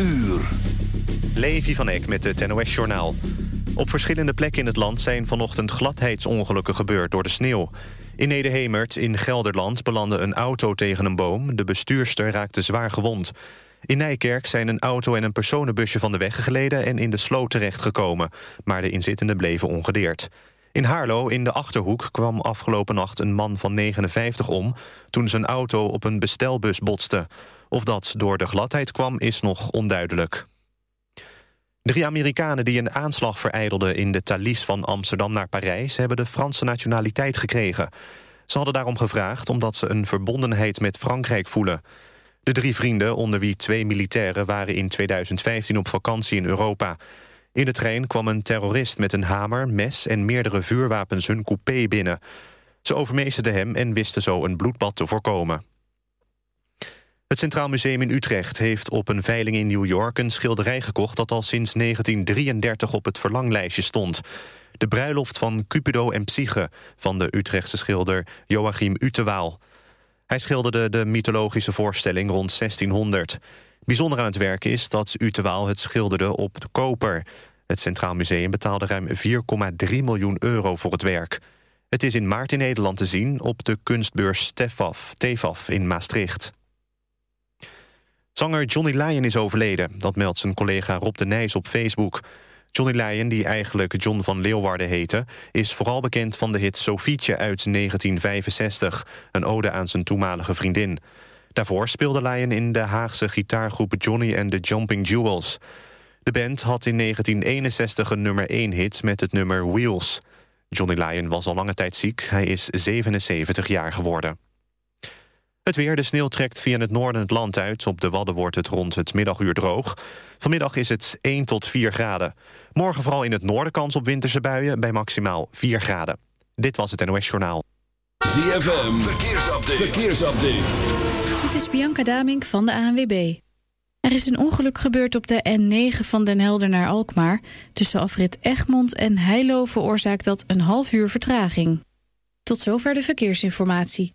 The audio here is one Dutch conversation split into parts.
uur. Levi van Eck met het NOS-journaal. Op verschillende plekken in het land zijn vanochtend gladheidsongelukken gebeurd door de sneeuw. In Nederhemert in Gelderland belandde een auto tegen een boom. De bestuurster raakte zwaar gewond. In Nijkerk zijn een auto en een personenbusje van de weg gegleden... en in de sloot terechtgekomen, maar de inzittenden bleven ongedeerd. In Haarlo, in de Achterhoek, kwam afgelopen nacht een man van 59 om... toen zijn auto op een bestelbus botste. Of dat door de gladheid kwam, is nog onduidelijk. Drie Amerikanen die een aanslag verijdelden in de Thalys van Amsterdam naar Parijs... hebben de Franse nationaliteit gekregen. Ze hadden daarom gevraagd omdat ze een verbondenheid met Frankrijk voelen. De drie vrienden, onder wie twee militairen... waren in 2015 op vakantie in Europa. In de trein kwam een terrorist met een hamer, mes en meerdere vuurwapens hun coupé binnen. Ze overmeesterden hem en wisten zo een bloedbad te voorkomen. Het Centraal Museum in Utrecht heeft op een veiling in New York... een schilderij gekocht dat al sinds 1933 op het verlanglijstje stond. De bruiloft van Cupido en Psyche van de Utrechtse schilder Joachim Utewaal. Hij schilderde de mythologische voorstelling rond 1600. Bijzonder aan het werk is dat Utewaal het schilderde op de koper. Het Centraal Museum betaalde ruim 4,3 miljoen euro voor het werk. Het is in maart in Nederland te zien op de kunstbeurs Tefaf, Tefaf in Maastricht. Zanger Johnny Lyon is overleden. Dat meldt zijn collega Rob de Nijs op Facebook. Johnny Lyon, die eigenlijk John van Leeuwarden heette... is vooral bekend van de hit Sofietje uit 1965. Een ode aan zijn toenmalige vriendin. Daarvoor speelde Lyon in de Haagse gitaargroep Johnny and the Jumping Jewels. De band had in 1961 een nummer 1 hit met het nummer Wheels. Johnny Lyon was al lange tijd ziek. Hij is 77 jaar geworden. Het weer, de sneeuw trekt via het noorden het land uit. Op de Wadden wordt het rond het middaguur droog. Vanmiddag is het 1 tot 4 graden. Morgen vooral in het noorden kans op winterse buien... bij maximaal 4 graden. Dit was het NOS Journaal. ZFM, verkeersupdate. verkeersupdate. Het is Bianca Damink van de ANWB. Er is een ongeluk gebeurd op de N9 van Den Helder naar Alkmaar. Tussen afrit Egmond en Heilo veroorzaakt dat een half uur vertraging. Tot zover de verkeersinformatie.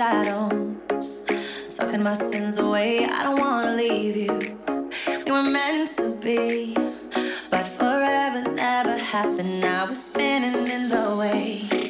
shadows, my sins away. I don't wanna leave you. We were meant to be, but forever never happened. Now we're spinning in the way.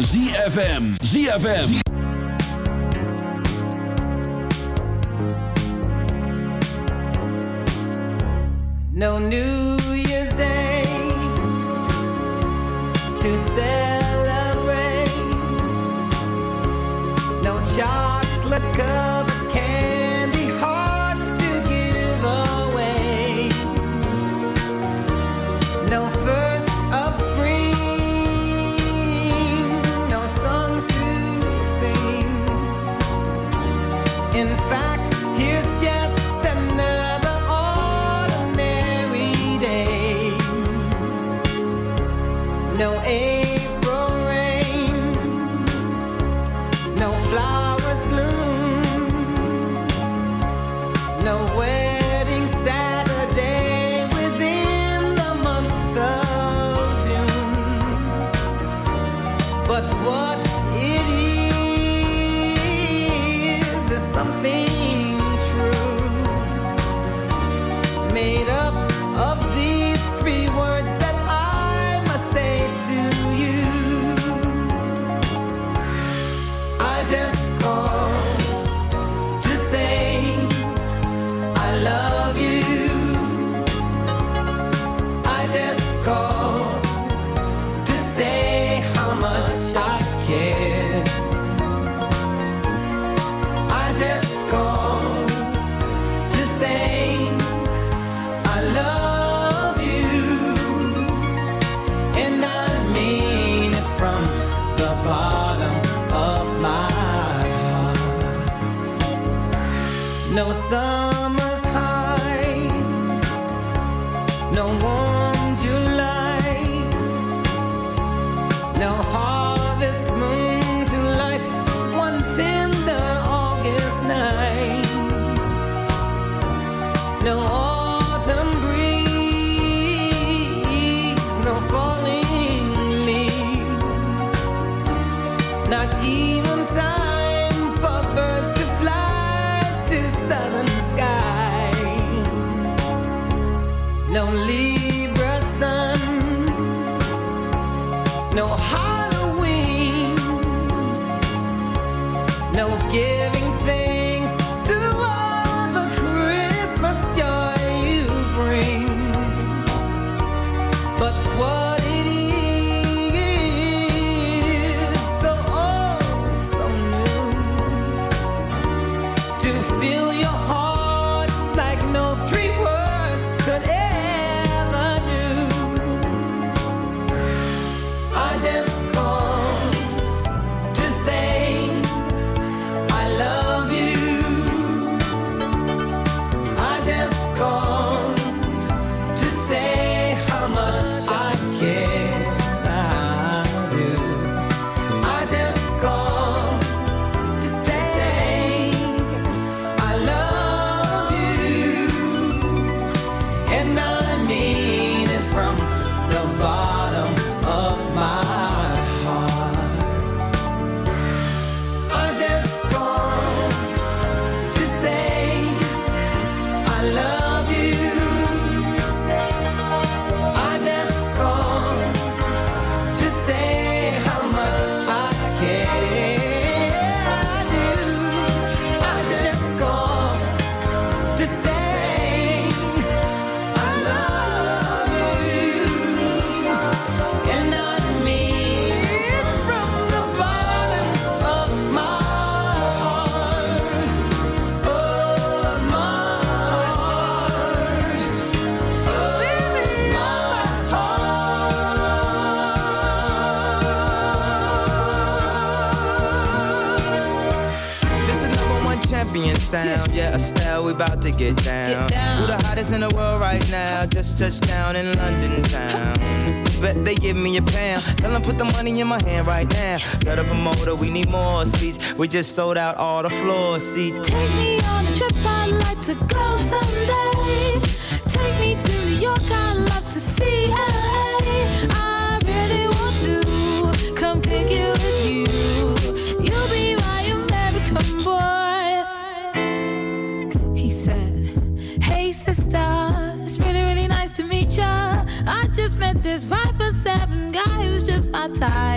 ZFM. ZFM. Estelle, we about to get down. Who the hottest in the world right now? Just touched down in London town. Bet they give me a pound. Tell them put the money in my hand right now. Set up a motor, we need more seats. We just sold out all the floor seats. Take me on a trip, I'd like to go someday. Take me to New York, I'd side.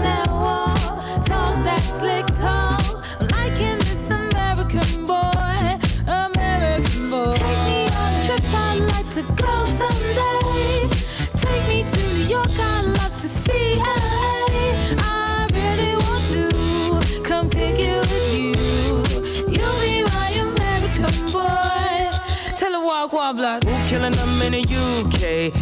That. Talk that slick talk. Liking this American boy. American boy. Take me on a trip. I'd like to go someday. Take me to New York. I'd love to see LA. I really want to come pick you. You'll be my American boy. Tell walk, walk, block. Who killing them in the UK?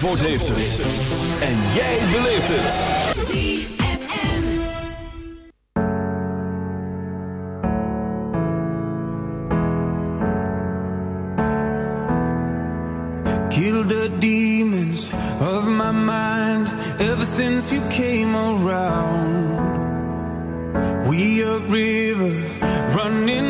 Zandvoort heeft het. En jij beleeft het. Kill the demons of my mind ever since you came around. We a river running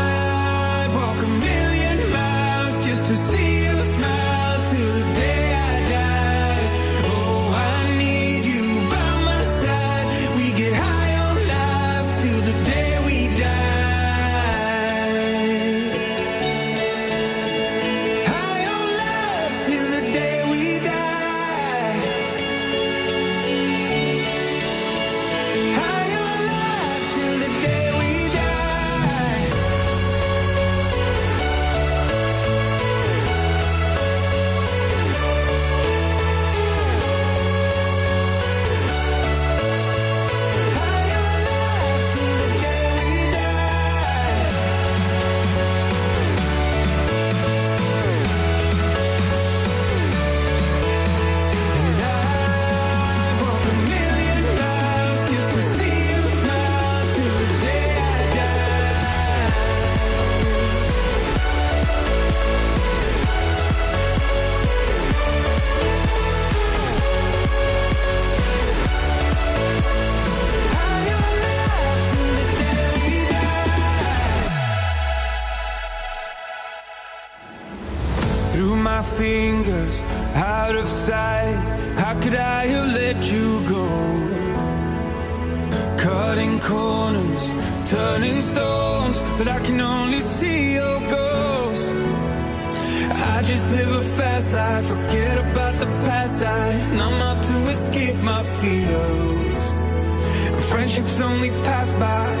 goodbye.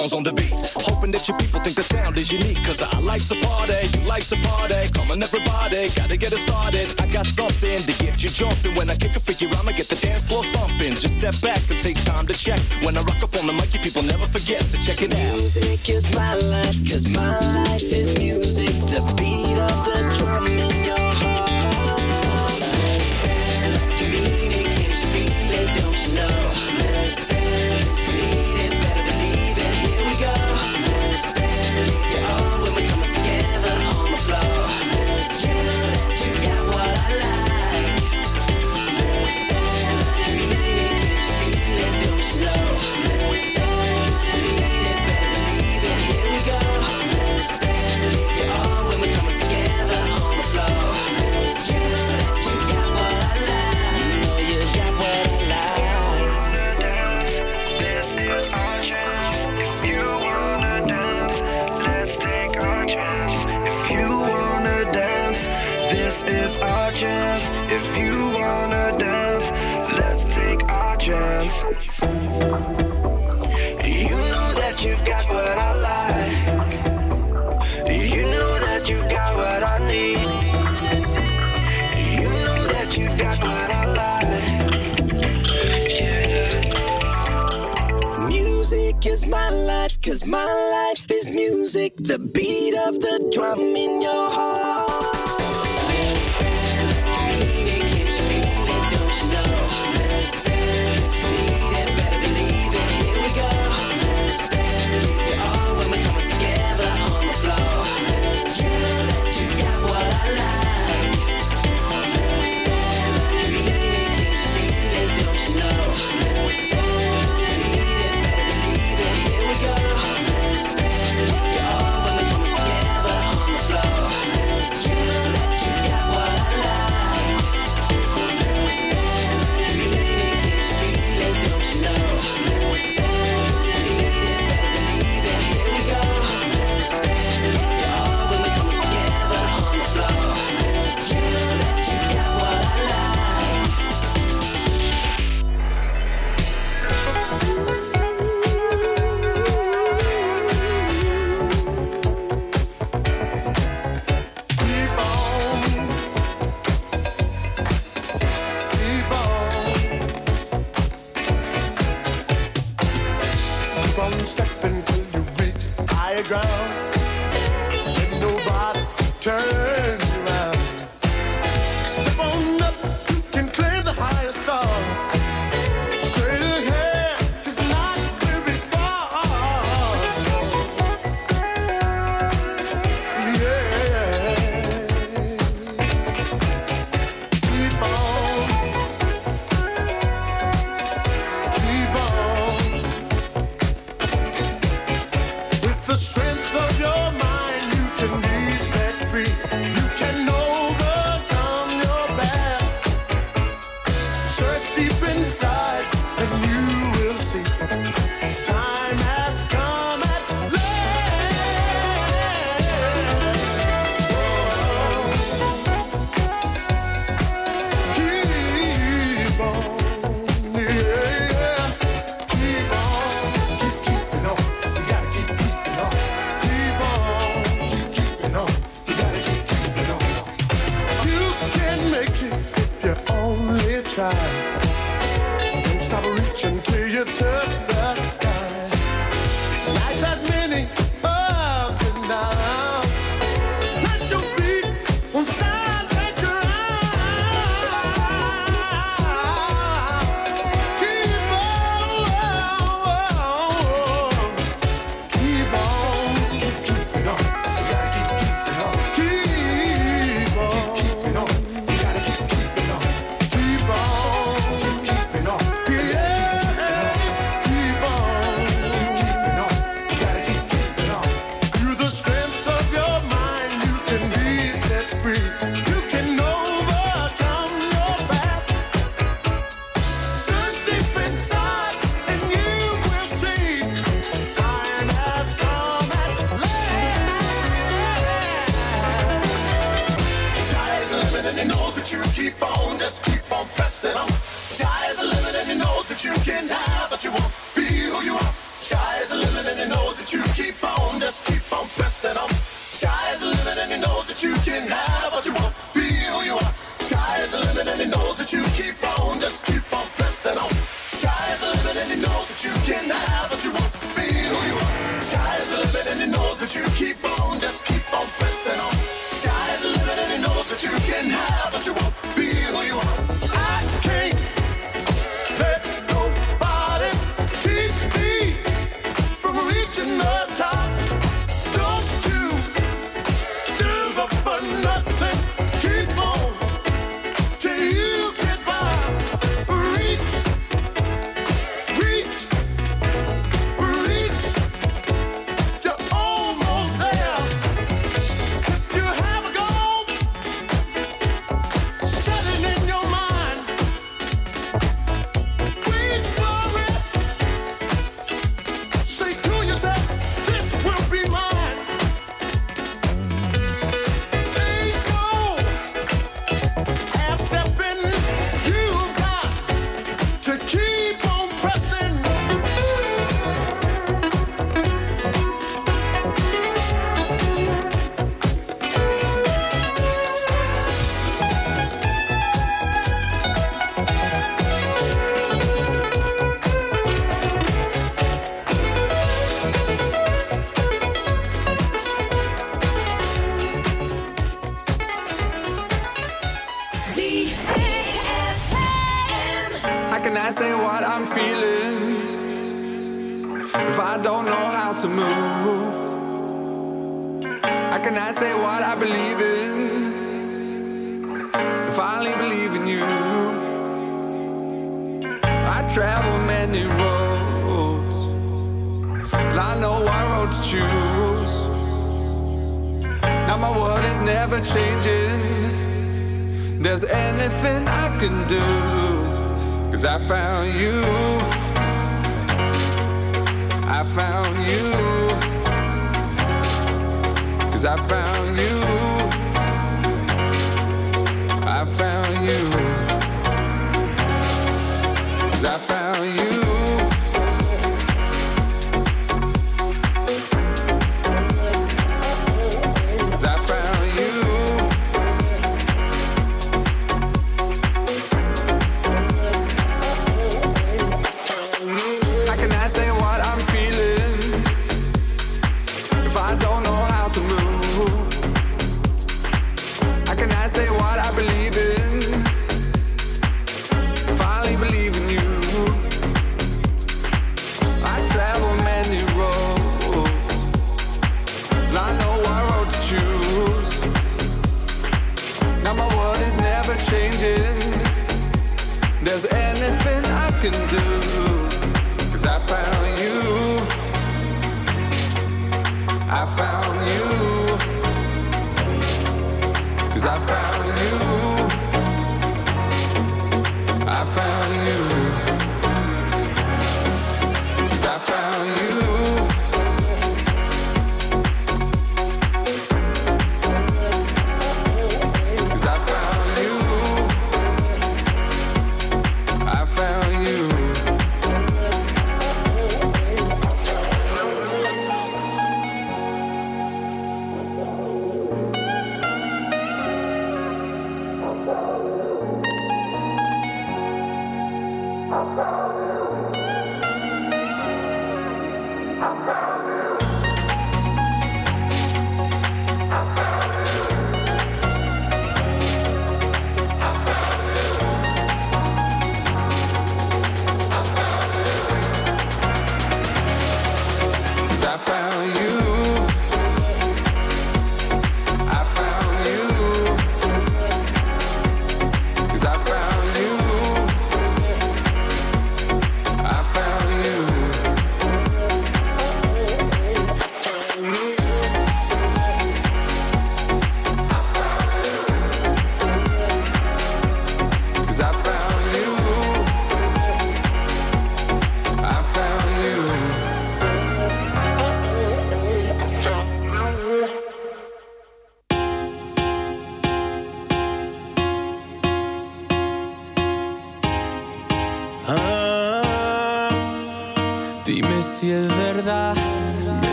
songs on the beat. Hoping that your people think the sound is unique. Cause I like to party, you like to party. Come on, everybody, gotta get it started. I got something to get you jumping. When I kick a figure, I'ma get the dance floor thumping. Just step back and take time to check. When I rock up on the mic, you people never forget to check it out. Music is my life, cause my life is music. The beat The beat of the drum in your time.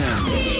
ZFM.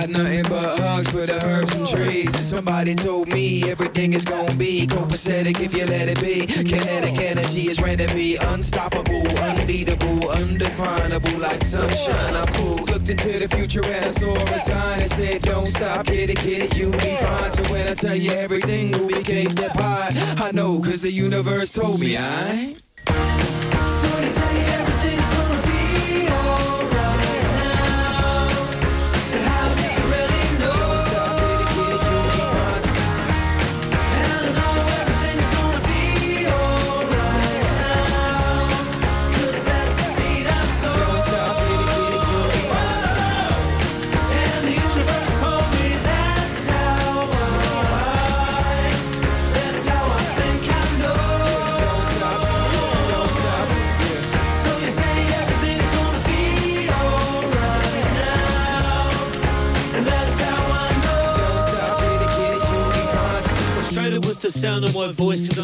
got nothing but hugs for the herbs and trees. Somebody told me everything is gonna be copacetic if you let it be. Kinetic energy is ready to be unstoppable, unbeatable, undefinable like sunshine. I cool. Looked into the future and I saw a sign that said, Don't stop, get it, get it, you'll be fine. So when I tell you everything will be cake that pie, I know, cause the universe told me I. ain't.